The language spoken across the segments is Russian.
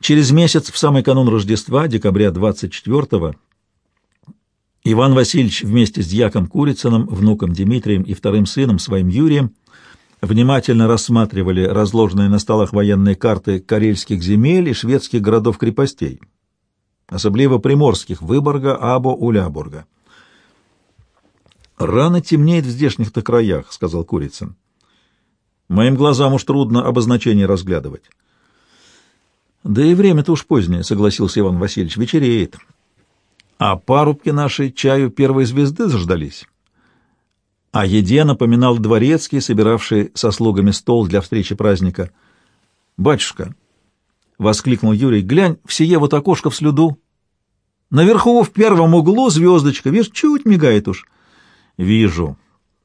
Через месяц, в самый канун Рождества, декабря 24-го, Иван Васильевич вместе с дьяком Курицыным, внуком Дмитрием и вторым сыном, своим Юрием, внимательно рассматривали разложенные на столах военные карты карельских земель и шведских городов-крепостей, особливо приморских Выборга, Або, Улябурга. «Рано темнеет в здешних-то краях», — сказал Курицын. «Моим глазам уж трудно обозначение разглядывать». «Да и время-то уж позднее», — согласился Иван Васильевич, — «вечереет». «А парубки наши чаю первой звезды заждались». О еде напоминал дворецкий, собиравший со слугами стол для встречи праздника. «Батюшка!» — воскликнул Юрий. «Глянь, в сие вот окошко в слюду. Наверху в первом углу звездочка, видишь, чуть мигает уж». «Вижу»,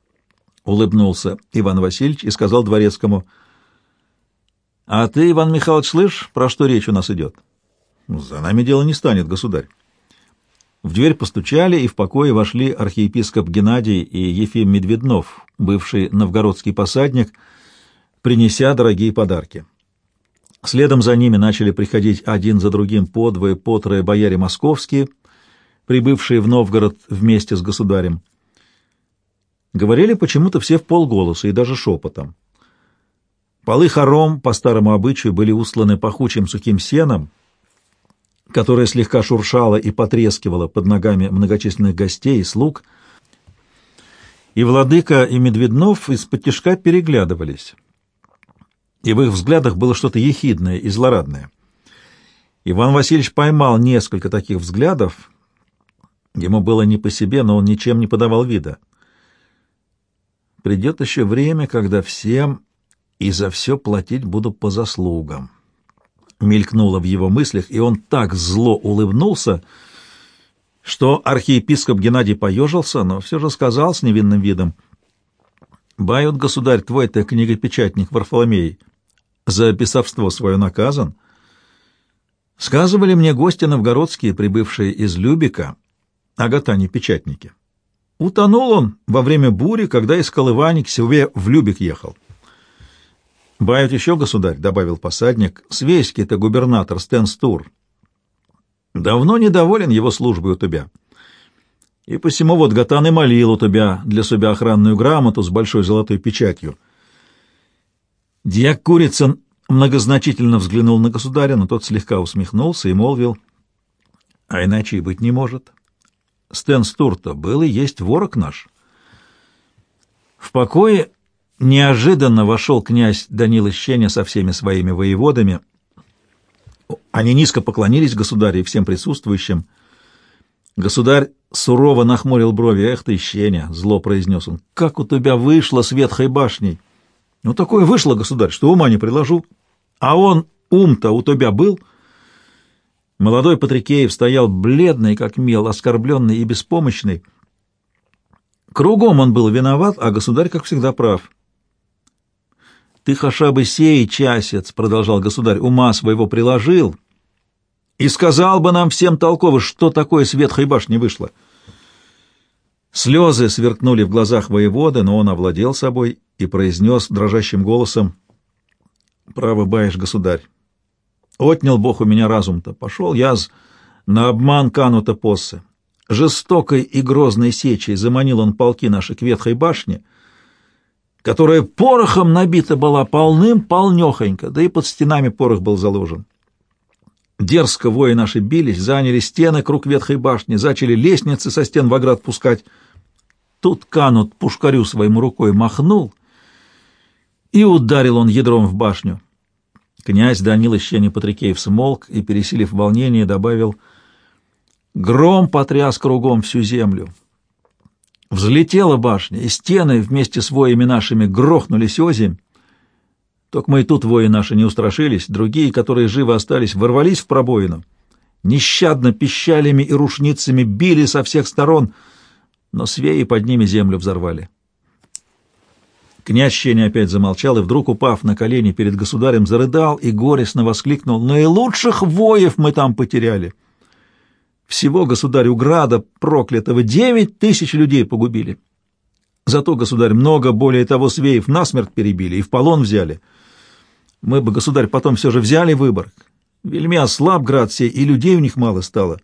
— улыбнулся Иван Васильевич и сказал дворецкому. «А ты, Иван Михайлович, слышь, про что речь у нас идет?» «За нами дело не станет, государь». В дверь постучали, и в покое вошли архиепископ Геннадий и Ефим Медведнов, бывший новгородский посадник, принеся дорогие подарки. Следом за ними начали приходить один за другим по двое, по трое бояре московские, прибывшие в Новгород вместе с государем. Говорили почему-то все в полголоса и даже шепотом. Полы хором, по старому обычаю, были усланы пахучим сухим сеном, которая слегка шуршала и потрескивала под ногами многочисленных гостей и слуг. И владыка, и Медведнов из-под тишка переглядывались, и в их взглядах было что-то ехидное и злорадное. Иван Васильевич поймал несколько таких взглядов. Ему было не по себе, но он ничем не подавал вида. Придет еще время, когда всем и за все платить буду по заслугам мелькнуло в его мыслях, и он так зло улыбнулся, что архиепископ Геннадий поежился, но все же сказал с невинным видом, «Бают, государь, твой-то книгопечатник Варфоломей за писавство свое наказан. Сказывали мне гости новгородские, прибывшие из Любика, о гатане-печатнике. Утонул он во время бури, когда из Колывани к себе в Любик ехал. «Бают еще, государь», — добавил посадник, — «свейский-то губернатор Стенстур. Давно недоволен его службой у тебя. И посему вот Гатан и молил у тебя для себя охранную грамоту с большой золотой печатью». Дьяк Курицын многозначительно взглянул на государя, но тот слегка усмехнулся и молвил, «А иначе и быть не может. Стэн Стурта был и есть ворог наш». В покое Неожиданно вошел князь Данила Щеня со всеми своими воеводами. Они низко поклонились государю и всем присутствующим. Государь сурово нахмурил брови. «Эх ты, Щеня!» — зло произнес он. «Как у тебя вышло с ветхой башней!» «Ну, такое вышло, государь, что ума не приложу. А он, ум-то у тебя был?» Молодой Патрикеев стоял бледный, как мел, оскорбленный и беспомощный. Кругом он был виноват, а государь, как всегда, прав. Ты хаша бы сей часец, — продолжал государь, — ума своего приложил, и сказал бы нам всем толково, что такое с ветхой башни вышло. Слезы сверкнули в глазах воеводы, но он овладел собой и произнес дрожащим голосом, — Право баешь, государь. Отнял Бог у меня разум-то, пошел я на обман канута поссы. Жестокой и грозной сечей заманил он полки наши к ветхой башне — которая порохом набита была полным-полнехонько, да и под стенами порох был заложен. Дерзко вои наши бились, заняли стены круг ветхой башни, зачали лестницы со стен в оград пускать. Тут канут пушкарю своему рукой махнул, и ударил он ядром в башню. Князь Данил Ищений Патрикеев смолк и, пересилив волнение, добавил «Гром потряс кругом всю землю». Взлетела башня, и стены вместе с воями нашими грохнулись озимь. Только мы и тут вои наши не устрашились, другие, которые живы остались, ворвались в пробоину. Нещадно пищалями и рушницами били со всех сторон, но свеи под ними землю взорвали. Князь Щеня опять замолчал и, вдруг упав на колени перед государем, зарыдал и горестно воскликнул «Наилучших воев мы там потеряли!» Всего государю Града, проклятого, девять тысяч людей погубили. Зато, государь, много более того свеев насмерть перебили и в полон взяли. Мы бы, государь, потом все же взяли Выборг. Вельми ослаб град сей, и людей у них мало стало.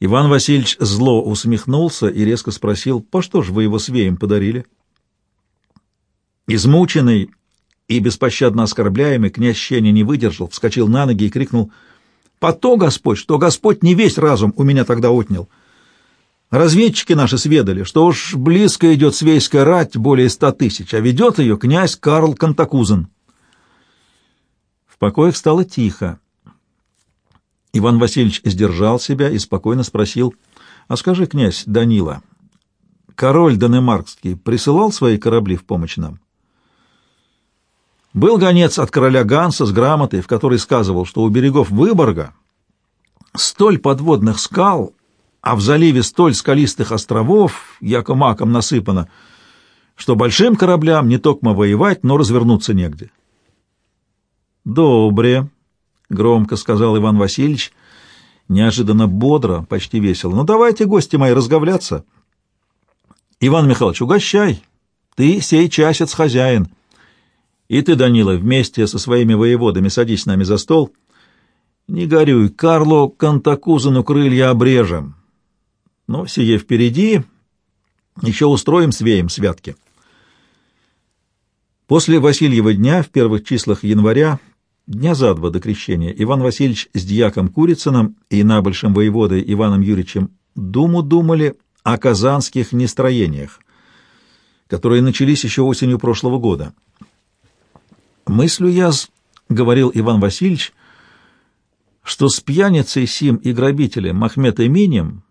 Иван Васильевич зло усмехнулся и резко спросил, «По что ж вы его свеем подарили?» Измученный и беспощадно оскорбляемый князь Щеня не выдержал, вскочил на ноги и крикнул, «По то, Господь, что Господь не весь разум у меня тогда отнял!» Разведчики наши сведали, что уж близко идет свейская рать, более ста тысяч, а ведет ее князь Карл Кантакузен. В покоях стало тихо. Иван Васильевич сдержал себя и спокойно спросил, «А скажи, князь Данила, король Данемаркский присылал свои корабли в помощь нам?» Был гонец от короля Ганса с грамотой, в которой сказывал, что у берегов Выборга столь подводных скал, а в заливе столь скалистых островов, яко маком насыпано, что большим кораблям не только воевать, но развернуться негде. «Добре», — громко сказал Иван Васильевич, неожиданно бодро, почти весело. «Ну давайте, гости мои, разговляться». «Иван Михайлович, угощай, ты сей часец хозяин. И ты, Данила, вместе со своими воеводами садись с нами за стол. Не горюй, Карло Кантакузану крылья обрежем». Но сие впереди, еще устроим свеем святки. После Васильева дня, в первых числах января, дня за два до крещения, Иван Васильевич с дьяком Курицыным и набольшим воеводой Иваном Юрьевичем думу думали о казанских нестроениях, которые начались еще осенью прошлого года. «Мыслю я, — говорил Иван Васильевич, — что с пьяницей Сим и грабителем Махмед Эминем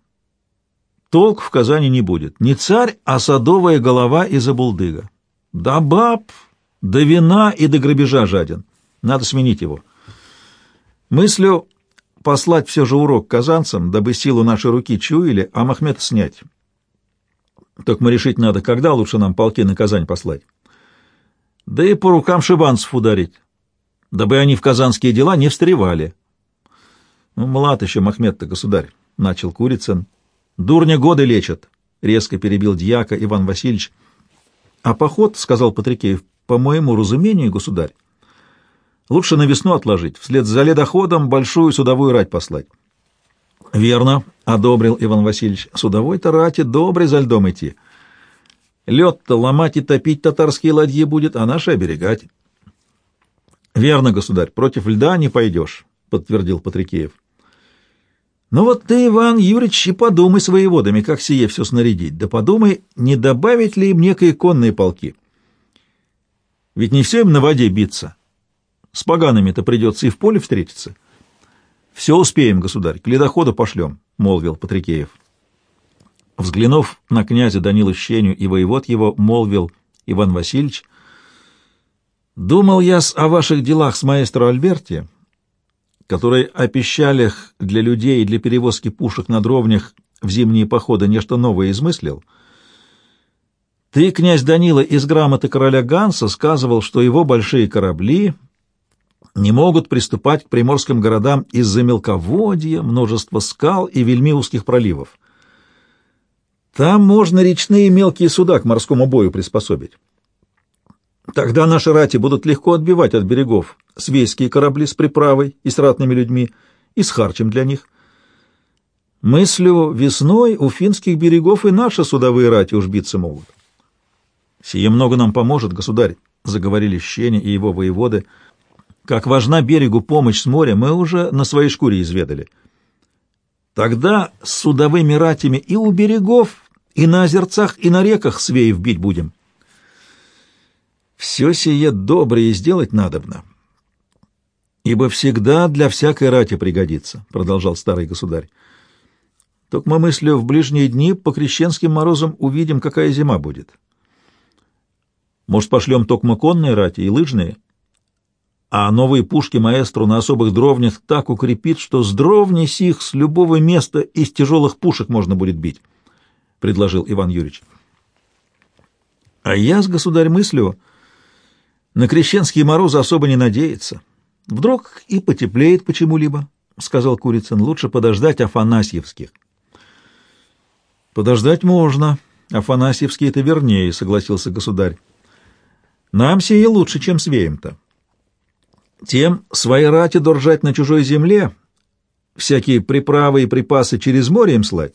толк в Казани не будет. Не царь, а садовая голова из Абулдыга. Да баб, до вина и до грабежа жаден. Надо сменить его. Мыслю послать все же урок казанцам, дабы силу нашей руки чуяли, а Махмета снять. Только мы решить надо, когда лучше нам полки на Казань послать. Да и по рукам шибанцев ударить, дабы они в казанские дела не встревали. Ну, млад еще Махмед-то, государь, — начал Курицын, — Дурня годы лечат, — резко перебил дьяка Иван Васильевич. — А поход, — сказал Патрикеев, — по моему разумению, государь, лучше на весну отложить, вслед за ледоходом большую судовую рать послать. — Верно, — одобрил Иван Васильевич, — судовой-то рати добрый за льдом идти. Лед-то ломать и топить татарские ладьи будет, а наши оберегать. — Верно, государь, против льда не пойдешь, — подтвердил Патрикеев. Ну вот ты, Иван Юрьевич, и подумай с воеводами, как сие все снарядить. Да подумай, не добавить ли им некие конные полки. Ведь не все им на воде биться. С погаными-то придется и в поле встретиться. Все успеем, государь, к ледоходу пошлем, — молвил Патрикеев. Взглянув на князя Данила Щеню и воевод его, молвил Иван Васильевич, «Думал я о ваших делах с маэстро Альберти, который о пищалях для людей и для перевозки пушек на дровнях в зимние походы нечто новое измыслил, ты, князь Данила, из грамоты короля Ганса сказывал, что его большие корабли не могут приступать к приморским городам из-за мелководья, множества скал и вельми узких проливов. Там можно речные мелкие суда к морскому бою приспособить. Тогда наши рати будут легко отбивать от берегов свейские корабли с приправой и с ратными людьми, и с харчем для них. Мыслю, весной у финских берегов и наши судовые рати уж биться могут. «Сие много нам поможет, государь», — заговорили Щеня и его воеводы. «Как важна берегу помощь с моря, мы уже на своей шкуре изведали. Тогда с судовыми ратями и у берегов, и на озерцах, и на реках свеев бить будем». Все сие доброе сделать надобно, ибо всегда для всякой рати пригодится, — продолжал старый государь. Только мы мыслю, в ближние дни по крещенским морозам увидим, какая зима будет. Может, пошлем токмо конные рати и лыжные, а новые пушки маэстру на особых дровнях так укрепит, что с дровней сих с любого места из тяжелых пушек можно будет бить, — предложил Иван Юрьевич. — А я с государь мыслю на крещенские морозы особо не надеется. Вдруг и потеплеет почему-либо, — сказал Курицын. Лучше подождать Афанасьевских. Подождать можно. Афанасьевские это вернее, — согласился государь. Нам сие лучше, чем свеем-то. Тем свои рати держать на чужой земле, всякие приправы и припасы через море им слать.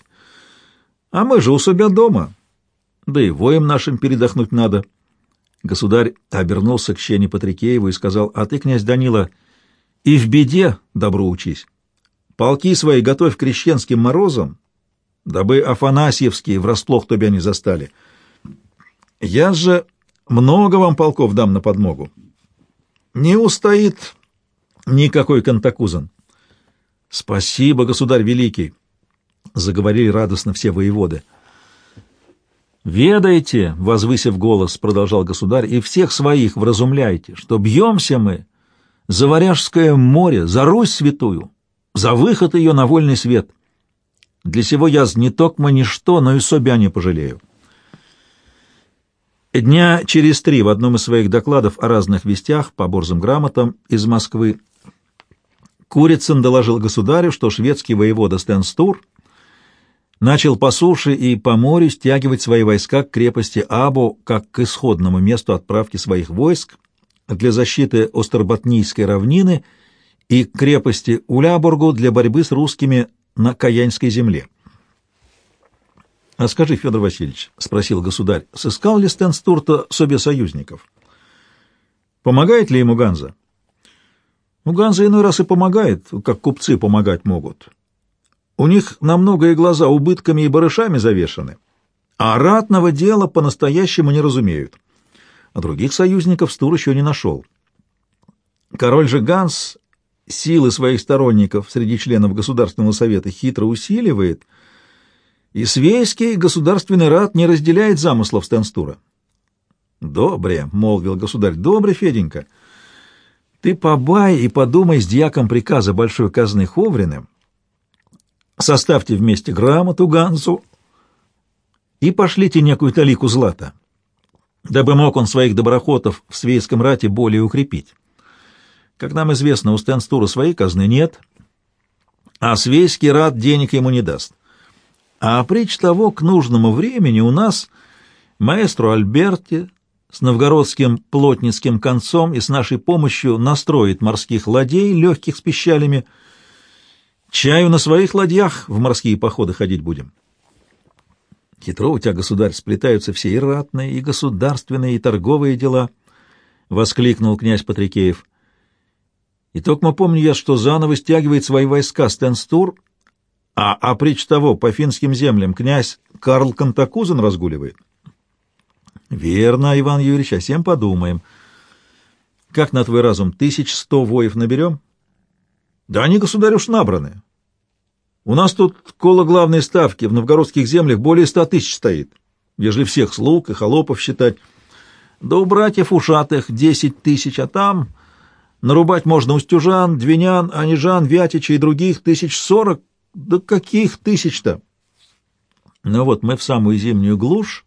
А мы же у себя дома, да и воем нашим передохнуть надо. Государь обернулся к Щене Патрикееву и сказал, «А ты, князь Данила, и в беде добро учись. Полки свои готовь к крещенским морозам, дабы Афанасьевские врасплох тебя не застали. Я же много вам полков дам на подмогу. Не устоит никакой Кантакузан. Спасибо, государь великий, — заговорили радостно все воеводы. «Ведайте, — возвысив голос, — продолжал государь, — и всех своих вразумляйте, что бьемся мы за Варяжское море, за Русь святую, за выход ее на вольный свет. Для сего я не токмо ничто, но и себя не пожалею. Дня через три в одном из своих докладов о разных вестях по борзым грамотам из Москвы Курицын доложил государю, что шведский воевода Стенстур начал по суше и по морю стягивать свои войска к крепости Абу как к исходному месту отправки своих войск для защиты Остерботнийской равнины и к крепости Улябургу для борьбы с русскими на Каянской земле. — А скажи, Федор Васильевич, — спросил государь, — сыскал ли Стенстурта себе союзников? Помогает ли ему Ганза? Ну, Ганза иной раз и помогает, как купцы помогать могут. У них на многое глаза убытками и барышами завешаны, а ратного дела по-настоящему не разумеют. А других союзников Стур еще не нашел. Король же Ганс силы своих сторонников среди членов Государственного совета хитро усиливает — и Свейский государственный рад не разделяет замыслов Стенстура. «Добре», — молвил государь, — «добре, Феденька. Ты побай и подумай с дьяком приказа большой казны Ховриным, составьте вместе грамоту Гансу и пошлите некую талику злата, дабы мог он своих доброхотов в свейском рате более укрепить. Как нам известно, у Стенстура своей казны нет, а свейский рад денег ему не даст. А притч того, к нужному времени у нас маэстро Альберти с новгородским плотницким концом и с нашей помощью настроит морских ладей, легких с пищалями. Чаю на своих ладьях в морские походы ходить будем. Хитро у тебя, государь, сплетаются все и ратные, и государственные, и торговые дела, — воскликнул князь Патрикеев. И только помню я, что заново стягивает свои войска Стенстур а, а притч того, по финским землям князь Карл Кантакузен разгуливает? Верно, Иван Юрьевич, о всем подумаем. Как на твой разум, тысяч сто воев наберем? Да они, государь, уж набраны. У нас тут коло главной ставки в новгородских землях более ста тысяч стоит, ежели всех слуг и холопов считать. Да у братьев ушатых десять тысяч, а там нарубать можно устюжан, двинян, анижан, вятича и других тысяч сорок, да каких тысяч-то? Ну вот мы в самую зимнюю глушь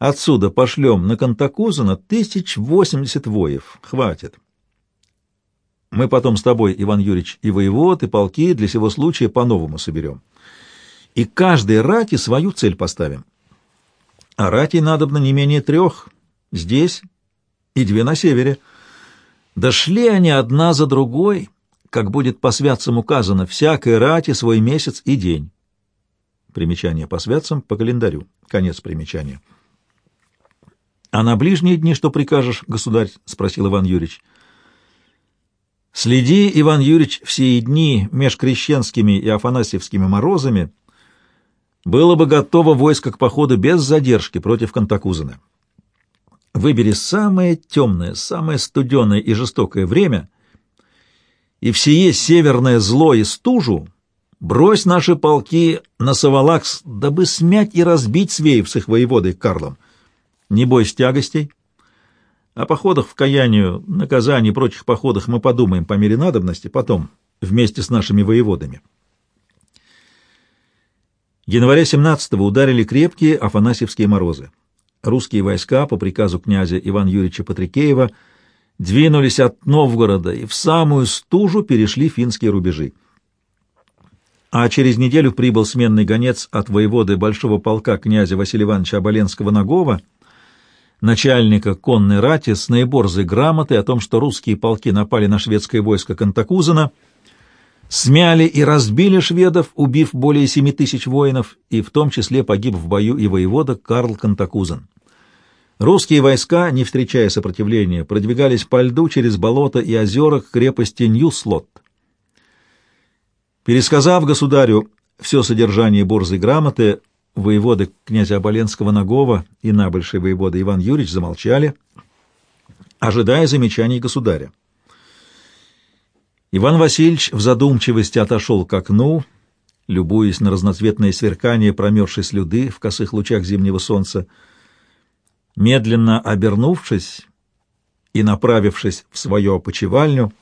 отсюда пошлем на Кантакузана тысяч восемьдесят воев. Хватит. Мы потом с тобой, Иван Юрьевич, и воевод, и полки для сего случая по-новому соберем. И каждой рати свою цель поставим. А рати надобно не менее трех здесь и две на севере. Дошли они одна за другой — как будет по святцам указано, всякой рати свой месяц и день. Примечание по святцам по календарю. Конец примечания. — А на ближние дни что прикажешь, государь? — спросил Иван Юрьевич. — Следи, Иван Юрьевич, все дни меж крещенскими и афанасьевскими морозами было бы готово войско к походу без задержки против Кантакузена. Выбери самое темное, самое студеное и жестокое время — и всее северное зло и стужу брось наши полки на Савалакс, дабы смять и разбить свеев с их воеводой Карлом. Не бойся тягостей. О походах в Каянию, наказании и прочих походах мы подумаем по мере надобности потом, вместе с нашими воеводами. Января 17-го ударили крепкие афанасьевские морозы. Русские войска по приказу князя Ивана Юрьевича Патрикеева – двинулись от Новгорода и в самую стужу перешли финские рубежи. А через неделю прибыл сменный гонец от воеводы большого полка князя Василия Ивановича Оболенского-Нагова начальника конной рати с наиборзой грамотой о том, что русские полки напали на шведское войско Кантакузена, смяли и разбили шведов, убив более семи тысяч воинов, и в том числе погиб в бою и воевода Карл Кантакузен. Русские войска, не встречая сопротивления, продвигались по льду через болота и озера к крепости Ньюслот. Пересказав государю все содержание борзой грамоты, воеводы князя Оболенского Нагова и набольший воевода Иван Юрьевич замолчали, ожидая замечаний государя. Иван Васильевич в задумчивости отошел к окну, любуясь на разноцветное сверкание промерзшей слюды в косых лучах зимнего солнца. Медленно обернувшись и направившись в свою опочивальню,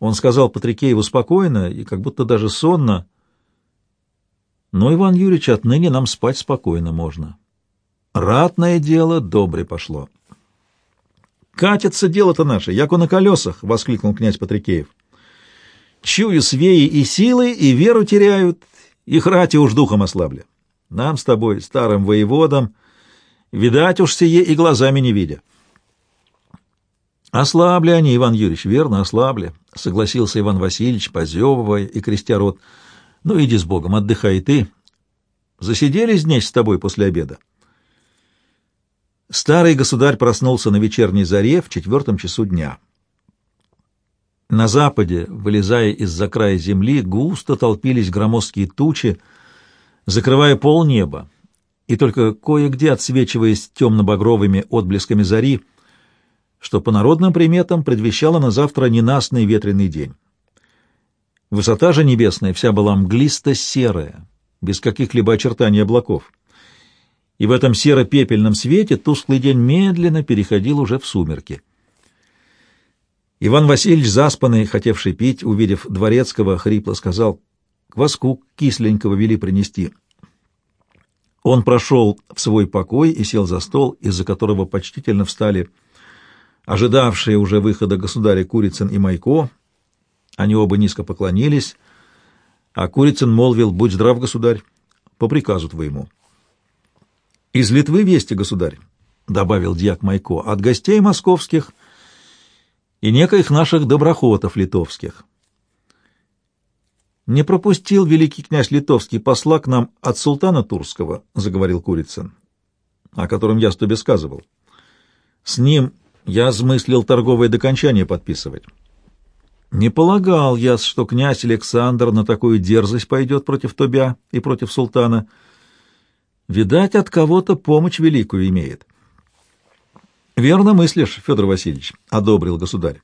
он сказал Патрикееву спокойно и как будто даже сонно, «Но, Иван Юрьевич, отныне нам спать спокойно можно. Ратное дело добре пошло». «Катится дело-то наше, яко на колесах!» — воскликнул князь Патрикеев. «Чую свеи и силы, и веру теряют, их рати уж духом ослабли. Нам с тобой, старым воеводам, видать уж сие и глазами не видя». «Ослабли они, Иван Юрьевич, верно, ослабли», — согласился Иван Васильевич, позевывая и крестя рот. «Ну, иди с Богом, отдыхай ты. Засиделись здесь с тобой после обеда». Старый государь проснулся на вечерней заре в четвертом часу дня. На западе, вылезая из-за края земли, густо толпились громоздкие тучи, закрывая полнеба, и только кое-где, отсвечиваясь темно-багровыми отблесками зари, что по народным приметам предвещало на завтра ненастный ветреный день. Высота же небесная вся была мглисто-серая, без каких-либо очертаний облаков. И в этом серо-пепельном свете тусклый день медленно переходил уже в сумерки. Иван Васильевич, заспанный, хотевший пить, увидев дворецкого, хрипло сказал, «Кваску кисленького вели принести». Он прошел в свой покой и сел за стол, из-за которого почтительно встали ожидавшие уже выхода государя Курицын и Майко. Они оба низко поклонились, а Курицын молвил, «Будь здрав, государь, по приказу твоему». «Из Литвы вести, государь», — добавил дьяк Майко, — «от гостей московских и некоих наших доброхотов литовских». «Не пропустил великий князь литовский посла к нам от султана Турского», — заговорил Курицын, — «о котором я с тобой сказывал. С ним я смыслил торговое докончание подписывать. Не полагал я, что князь Александр на такую дерзость пойдет против Тобя и против султана. Видать, от кого-то помощь великую имеет. — Верно мыслишь, Федор Васильевич, — одобрил государь.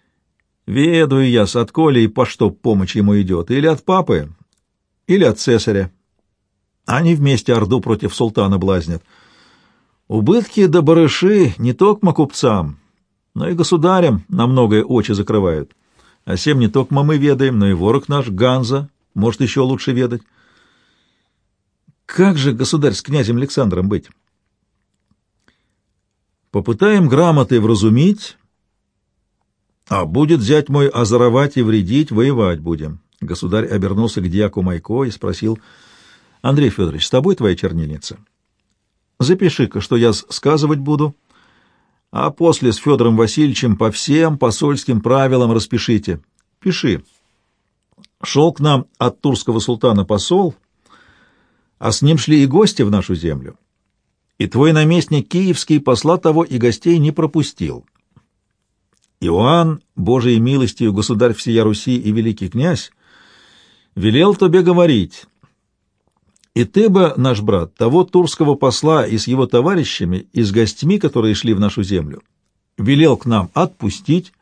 — Ведаю я, с от и по что помощь ему идет, или от папы, или от цесаря. Они вместе Орду против султана блазнят. — Убытки до барыши не только купцам, но и государям на многое очи закрывают. А всем не только мы ведаем, но и ворог наш, Ганза, может еще лучше ведать. Как же, государь, с князем Александром быть? Попытаем грамотой вразумить, а будет взять мой озоровать и вредить, воевать будем. Государь обернулся к дьяку Майко и спросил, Андрей Федорович, с тобой твоя чернильница? — Запиши-ка, что я сказывать буду, а после с Федором Васильевичем по всем посольским правилам распишите. Пиши. Шел к нам от турского султана посол, а с ним шли и гости в нашу землю. И твой наместник киевский посла того и гостей не пропустил. Иоанн, Божией милостью, государь всея Руси и великий князь, велел тебе говорить, и ты бы, наш брат, того турского посла и с его товарищами, и с гостями, которые шли в нашу землю, велел к нам отпустить,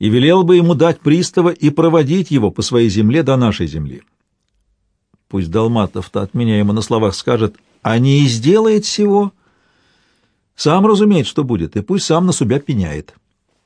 и велел бы ему дать пристава и проводить его по своей земле до нашей земли. Пусть Долматов-то от меня ему на словах скажет, а не и сделает всего, сам разумеет, что будет, и пусть сам на себя пеняет».